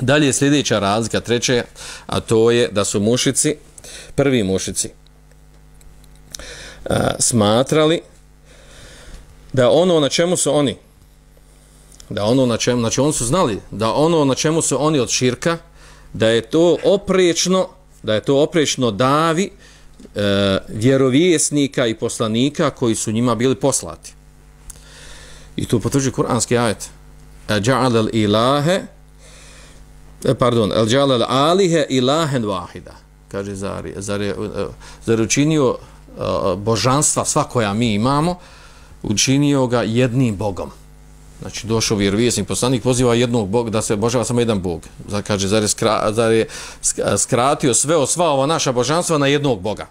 Dalje je sljedeća razlika, treće, a to je da su mušici, prvi mušici, a, smatrali da ono na čemu su oni, da ono na čemu, znači oni su znali da ono na čemu su oni od širka, da je to oprečno, da je to oprečno davi e, vjerovjesnika i poslanika koji su njima bili poslati. I tu potvrđuje kuranski ajet. E, Ja'al al ilahe E, pardon, el džalel alihe ilahen wahida. Kaže zar zar je, e, zar učinio e, božanstva sva koja mi imamo učinio ga jednim bogom. Znači, došao vjerovijesnik, poslanik poziva jednog Boga, da se božava samo jedan Bog. Zar, kaže, zar je, skra, zar je skratio sve o sva ova naša božanstva na jednog Boga.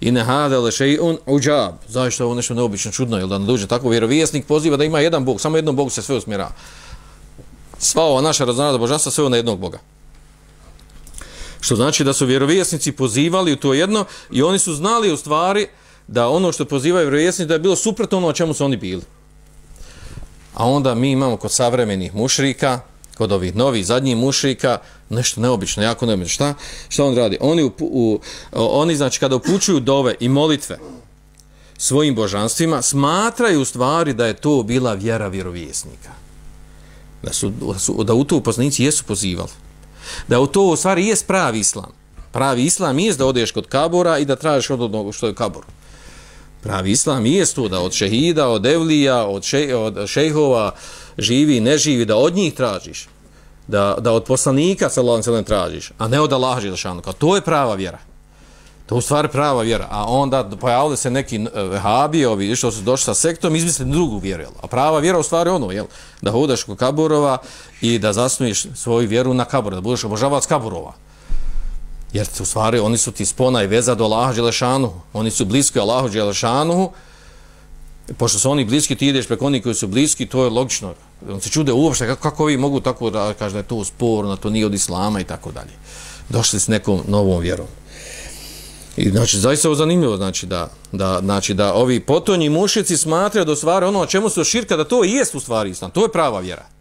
I ne hade le še'un uđab. Zašto je ovo nešto neobično čudno, jel da ne dođe tako vjerovijesnik poziva da ima jedan Bog, samo jednom Bogu se sve usmjera. Sva ova naša raznarada božanstva sve na jednog Boga. Što znači da su vjerovjesnici pozivali u to jedno i oni su znali u stvari da ono što pozivaju vjerovjesnici da je bilo suprotno ono o čemu su oni bili. A onda mi imamo kod savremenih mušrika, kod ovih novih zadnjih mušrika, nešto neobično, jako neobično. Šta, šta on radi? Oni, u, u, oni, znači, kada upućuju dove i molitve svojim božanstvima, smatraju u stvari da je to bila vjera vjerovjesnika. Da, su, da, su, da u to upoznanici jesu pozivali. Da u to u stvari jes pravi islam. Pravi islam je da odeš kod kabora i da tražiš od onog što je kabor. Pravi islam je to da od šehida, od evlija, od, še, od šejhova živi, ne živi, da od njih tražiš. Da, da od poslanika sa ve sellem tražiš, a ne od Allaha Želešanu. To je prava vjera. To je u stvari prava vjera. A onda pojavili se neki eh, vehabi, ovi što su došli sa sektom, izmislili drugu vjeru. Jel? A prava vjera u stvari ono, jel? da hodaš kod kaburova i da zasnuješ svoju vjeru na kabur, da budeš obožavac kaburova. Jer u stvari oni su ti spona i veza do Allaha Đelešanu. Oni su bliski Allahu Đelešanu. Pošto su oni bliski, ti ideš preko onih koji su bliski, to je logično. On se čude uopšte kako, kako vi mogu tako da kaže da je to sporno, to nije od Islama i tako dalje. Došli s nekom novom vjerom. I znači, zaista je zanimljivo, znači da, da, znači da ovi potonji mušici smatraju da stvari ono o čemu su širka, da to i jest u stvari Islam. To je prava vjera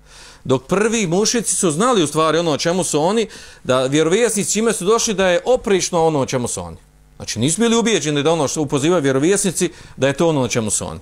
dok prvi mušici su znali u stvari ono o čemu su oni, da vjerovjesnici čime su došli da je oprično ono o čemu su oni. Znači nisu bili ubijeđeni da ono što upozivaju vjerovjesnici da je to ono o čemu su oni.